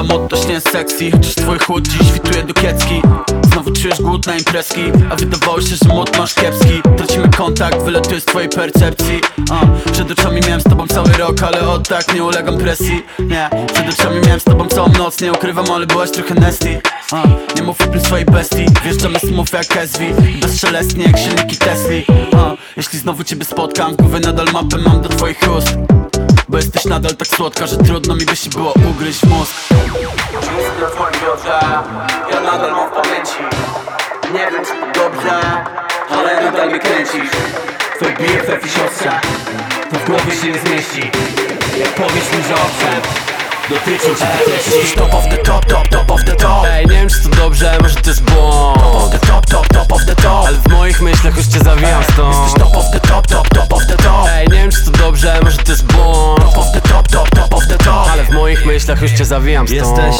Samotność nie jest sexy Chociaż twój chłód dziś wituje do kiecki Znowu czujesz głód na imprezki A wydawało się, że mód masz kiepski. Tracimy kontakt, wylatuje z twojej percepcji. Uh, Przed oczami miałem z tobą cały rok Ale od tak nie ulegam presji. Nie, przed oczami miałem z tobą całą noc Nie ukrywam, ale byłaś trochę nasty. Uh, Nie mów o swojej bestii. Wjeżdżamy smooth jak SW Bezszelestnie jak silniki Tesli. Uh, Jeśli znowu ciebie spotkam W głowie nadal mapę mam do twoich ust bo jesteś nadal tak słodka, że trudno mi by się było ugryźć mózg. Na twoim biodrze, ja nadal mam w pamięci. Nie wiem czy to dobrze, ale nadal mnie kręcisz. Twój BFF i siostrze, to w głowie się nie zmieści. Powiedz mi, że owszem, dotyczą cię treści Top of the top, top, top of the top Ej, nie wiem czy to dobrze, może to jest błąd. Top of the top myślach już cię zawijam stąd. Jesteś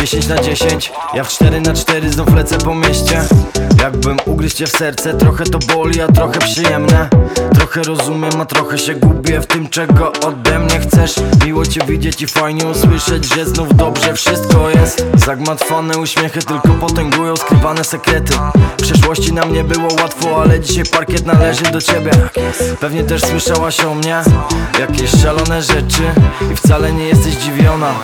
10 na 10 Ja w 4 na 4 znów lecę po mieście. Jakbym ugryźć cię w serce Trochę to boli, a trochę przyjemne Trochę rozumiem, a trochę się gubię W tym czego ode mnie chcesz. Miło cię widzieć i fajnie usłyszeć Że znów dobrze wszystko jest. Zagmatwane uśmiechy tylko potęgują skrywane sekrety. W przeszłości nam nie było łatwo Ale dzisiaj parkiet należy do ciebie. Pewnie też słyszałaś o mnie. Jakieś szalone rzeczy I wcale nie jesteś dziwiona.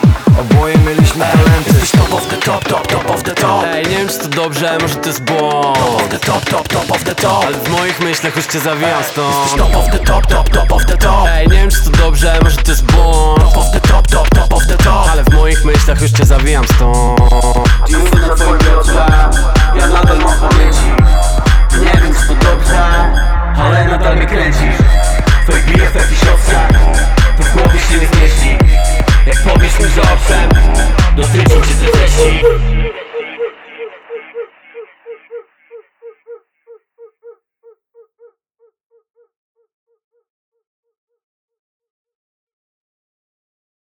Oboje mieliśmy talenty. Jesteś top of the top, top, jest to dobrze, może to jest błąd? Top of the top, top, top of the top. Ale w moich myślach już cię zawijam stąd. Top of the top, top, top of the top. Ej, nie wiem czy to dobrze, może to jest błąd. Top of the top, top, top of the top. Ale w moich myślach już cię zawijam stąd. Dzień na twoim biurze, ja nadal mam pamięci.